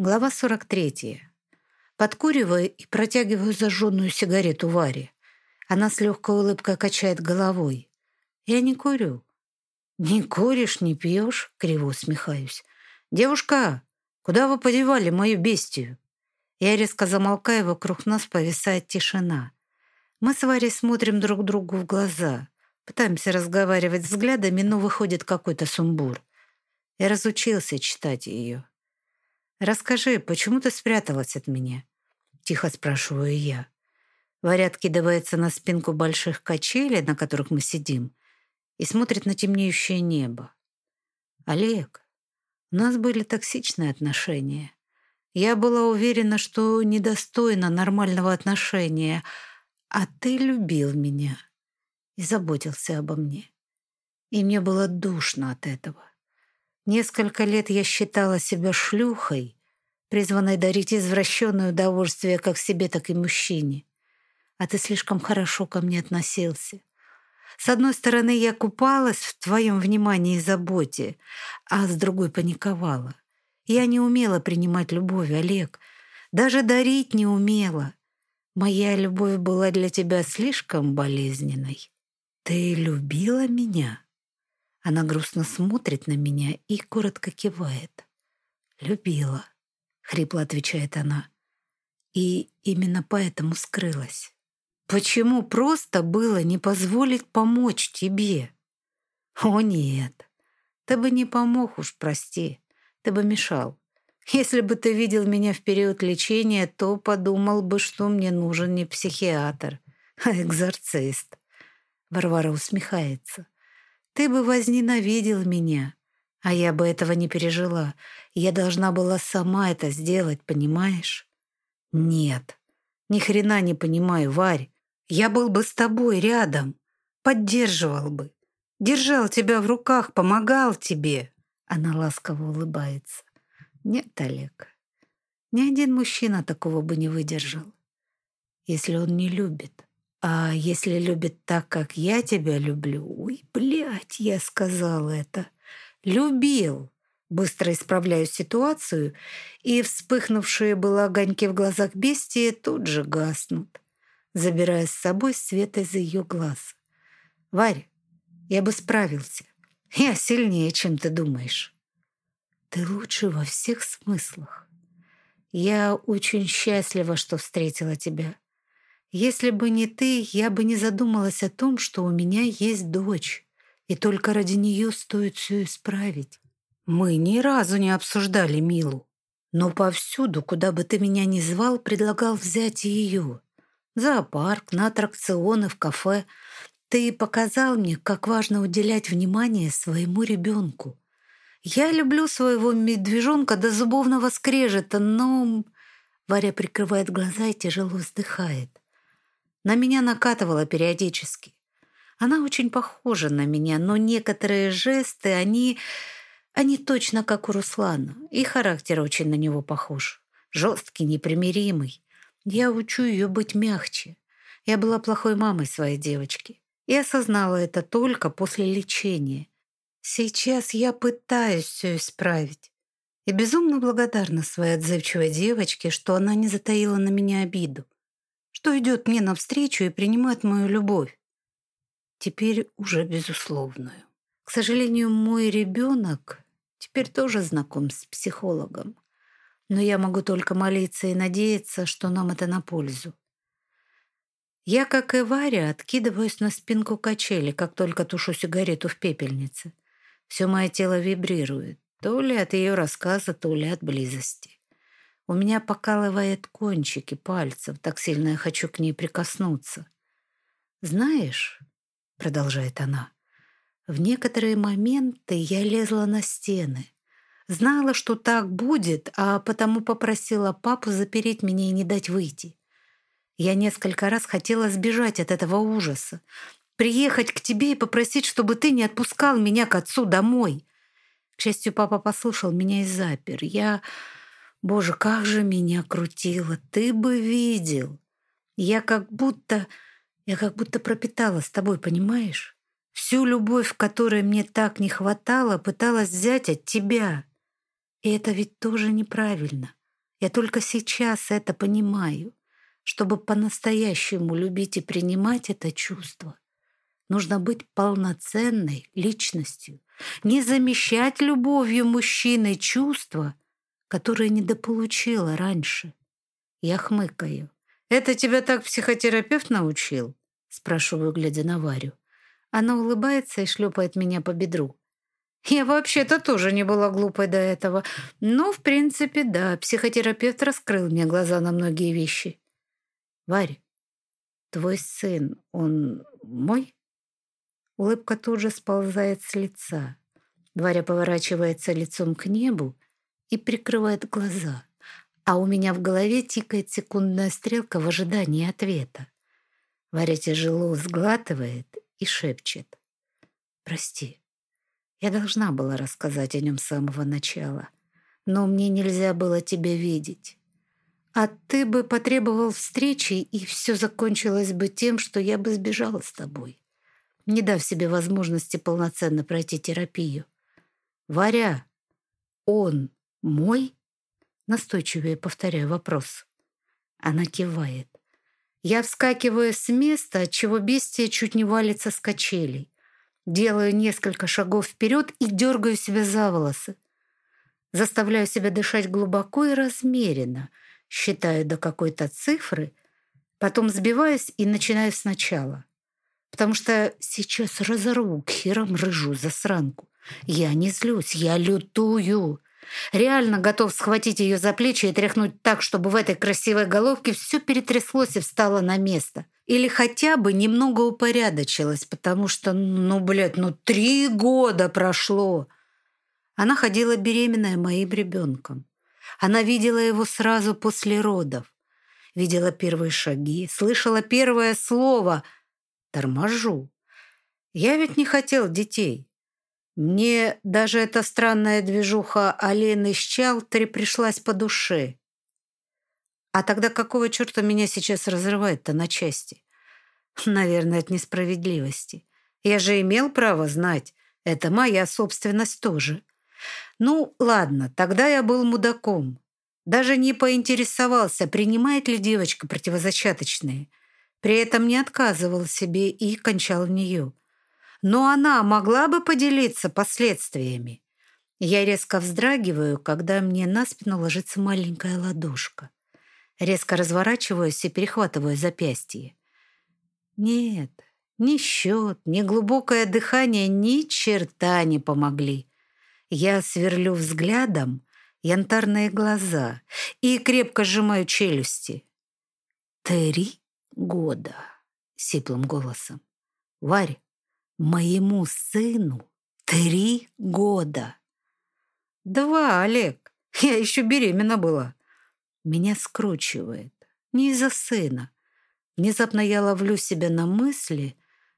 Глава 43. Подкуриваю и протягиваю зажженную сигарету Варе. Она с легкой улыбкой качает головой. Я не курю. «Не куришь, не пьешь?» — криво усмехаюсь. «Девушка, куда вы подевали мою бестию?» Я резко замолкаю, вокруг нас повисает тишина. Мы с Варей смотрим друг другу в глаза. Пытаемся разговаривать взглядами, но выходит какой-то сумбур. Я разучился читать ее. «Расскажи, почему ты спряталась от меня?» Тихо спрашиваю я. Варя откидывается на спинку больших качелей, на которых мы сидим, и смотрит на темнеющее небо. «Олег, у нас были токсичные отношения. Я была уверена, что недостойна нормального отношения, а ты любил меня и заботился обо мне. И мне было душно от этого. Несколько лет я считала себя шлюхой, призванной дарить извращенное удовольствие как себе, так и мужчине. А ты слишком хорошо ко мне относился. С одной стороны, я купалась в твоем внимании и заботе, а с другой паниковала. Я не умела принимать любовь, Олег. Даже дарить не умела. Моя любовь была для тебя слишком болезненной. Ты любила меня?» Она грустно смотрит на меня и коротко кивает. «Любила», — хрипло отвечает она. «И именно поэтому скрылась. Почему просто было не позволить помочь тебе?» «О, нет, ты бы не помог уж, прости, ты бы мешал. Если бы ты видел меня в период лечения, то подумал бы, что мне нужен не психиатр, а экзорцист». Варвара усмехается. Ты бы возненавидел меня, а я бы этого не пережила. Я должна была сама это сделать, понимаешь? Нет, ни хрена не понимаю, Варь. Я был бы с тобой рядом, поддерживал бы, держал тебя в руках, помогал тебе. Она ласково улыбается. Нет, Олег, ни один мужчина такого бы не выдержал, если он не любит. А если любит так, как я тебя люблю? Ой, блядь, я сказала это. Любил. Быстро исправляю ситуацию, и вспыхнувшие было огоньки в глазах бестии тут же гаснут, забирая с собой свет из ее глаз. «Варь, я бы справился. Я сильнее, чем ты думаешь». «Ты лучше во всех смыслах. Я очень счастлива, что встретила тебя. Если бы не ты, я бы не задумалась о том, что у меня есть дочь, и только ради нее стоит все исправить. Мы ни разу не обсуждали Милу, но повсюду, куда бы ты меня ни звал, предлагал взять ее. В зоопарк, на аттракционы, в кафе. Ты показал мне, как важно уделять внимание своему ребенку. Я люблю своего медвежонка до зубовного скрежета, но... Варя прикрывает глаза и тяжело вздыхает. На меня накатывала периодически. Она очень похожа на меня, но некоторые жесты, они... Они точно как у Руслана. И характер очень на него похож. Жесткий, непримиримый. Я учу ее быть мягче. Я была плохой мамой своей девочки. И осознала это только после лечения. Сейчас я пытаюсь все исправить. И безумно благодарна своей отзывчивой девочке, что она не затаила на меня обиду что идет мне навстречу и принимает мою любовь. Теперь уже безусловную. К сожалению, мой ребенок теперь тоже знаком с психологом. Но я могу только молиться и надеяться, что нам это на пользу. Я, как и Варя, откидываюсь на спинку качели, как только тушу сигарету в пепельнице. Все мое тело вибрирует, то ли от ее рассказа, то ли от близости. У меня покалывает кончики пальцев, так сильно я хочу к ней прикоснуться. «Знаешь», — продолжает она, — «в некоторые моменты я лезла на стены. Знала, что так будет, а потому попросила папу запереть меня и не дать выйти. Я несколько раз хотела сбежать от этого ужаса, приехать к тебе и попросить, чтобы ты не отпускал меня к отцу домой. К счастью, папа послушал меня и запер. Я Боже, как же меня крутило, ты бы видел. Я как будто... Я как будто пропитала с тобой, понимаешь? Всю любовь, которой мне так не хватало, пыталась взять от тебя. И это ведь тоже неправильно. Я только сейчас это понимаю. Чтобы по-настоящему любить и принимать это чувство, нужно быть полноценной личностью, не замещать любовью мужчины чувства, которые недополучила раньше. Я хмыкаю. «Это тебя так психотерапевт научил?» Спрашиваю, глядя на Варю. Она улыбается и шлепает меня по бедру. Я вообще-то тоже не была глупой до этого. Но, в принципе, да, психотерапевт раскрыл мне глаза на многие вещи. Варя, твой сын, он мой? Улыбка тут же сползает с лица. Варя поворачивается лицом к небу и прикрывает глаза. А у меня в голове тикает секундная стрелка в ожидании ответа. Варя тяжело сглатывает и шепчет. «Прости, я должна была рассказать о нем с самого начала, но мне нельзя было тебя видеть. А ты бы потребовал встречи, и все закончилось бы тем, что я бы сбежала с тобой, не дав себе возможности полноценно пройти терапию. Варя, он мой?» Настойчивее повторяю вопрос. Она кивает. Я вскакиваю с места, отчего бестия чуть не валится с качелей. Делаю несколько шагов вперед и дергаю себя за волосы. Заставляю себя дышать глубоко и размеренно, считаю до какой-то цифры, потом сбиваюсь и начинаю сначала. Потому что сейчас разорву к херам рыжую засранку. Я не злюсь, я лютую. Реально готов схватить ее за плечи и тряхнуть так, чтобы в этой красивой головке все перетряслось и встало на место. Или хотя бы немного упорядочилось, потому что, ну, блядь, ну три года прошло. Она ходила беременная моим ребенком. Она видела его сразу после родов. Видела первые шаги, слышала первое слово «торможу». Я ведь не хотел детей. Мне даже эта странная движуха Алены с Чалтри пришлась по душе. А тогда какого черта меня сейчас разрывает-то на части? Наверное, от несправедливости. Я же имел право знать. Это моя собственность тоже. Ну, ладно, тогда я был мудаком. Даже не поинтересовался, принимает ли девочка противозачаточные. При этом не отказывал себе и кончал в нее но она могла бы поделиться последствиями. Я резко вздрагиваю, когда мне на спину ложится маленькая ладошка. Резко разворачиваюсь и перехватываю запястье. Нет, ни счет, ни глубокое дыхание ни черта не помогли. Я сверлю взглядом янтарные глаза и крепко сжимаю челюсти. «Три года», — сиплым голосом. «Варь, Моему сыну три года. Два, Олег. Я еще беременна была. Меня скручивает. Не из-за сына. Внезапно я ловлю себя на мысли,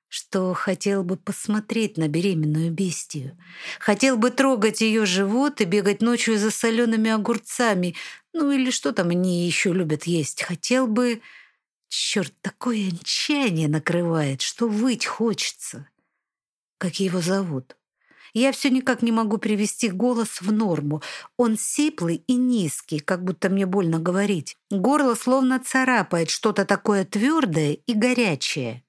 что хотел бы посмотреть на беременную бестию. Хотел бы трогать ее живот и бегать ночью за солеными огурцами. Ну или что там они еще любят есть. Хотел бы... Черт, такое отчаяние накрывает, что выть хочется. Как его зовут? Я все никак не могу привести голос в норму. Он сиплый и низкий, как будто мне больно говорить. Горло словно царапает что-то такое твердое и горячее.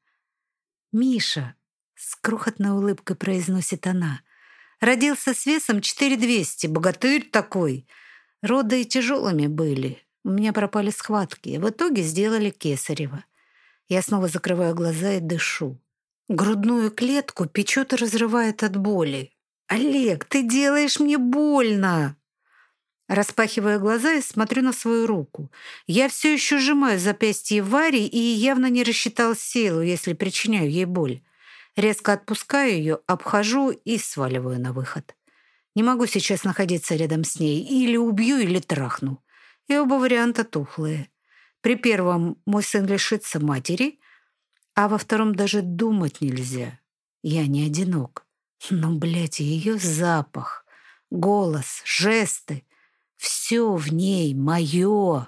«Миша», — с крохотной улыбкой произносит она, «родился с весом 4200, богатырь такой. Роды тяжелыми были. У меня пропали схватки. В итоге сделали кесарево. Я снова закрываю глаза и дышу. Грудную клетку печет и разрывает от боли. «Олег, ты делаешь мне больно!» Распахиваю глаза и смотрю на свою руку. Я все еще сжимаю запястье Вари и явно не рассчитал силу, если причиняю ей боль. Резко отпускаю ее, обхожу и сваливаю на выход. Не могу сейчас находиться рядом с ней. Или убью, или трахну. И оба варианта тухлые. При первом мой сын лишится матери, а во втором даже думать нельзя. Я не одинок. Но, блядь, ее запах, голос, жесты — все в ней мое.